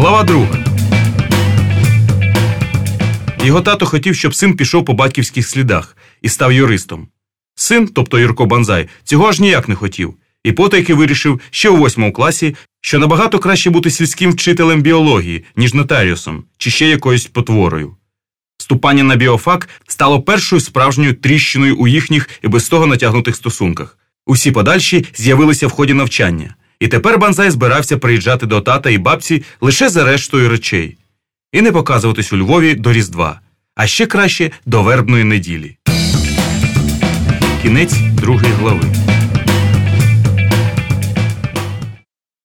Глава друга. Його тато хотів, щоб син пішов по батьківських слідах і став юристом. Син, тобто Юрко Банзай, цього аж ніяк не хотів, і потайки вирішив ще у восьмому класі, що набагато краще бути сільським вчителем біології, ніж нотаріусом чи ще якоюсь потворою. Вступання на біофак стало першою справжньою тріщиною у їхніх і без того натягнутих стосунках. Усі подальші з'явилися в ході навчання, і тепер Банзай збирався приїжджати до тата і бабці лише за рештою речей і не показуватись у Львові до Різдва, а ще краще до вербної неділі. Кінець другої глави.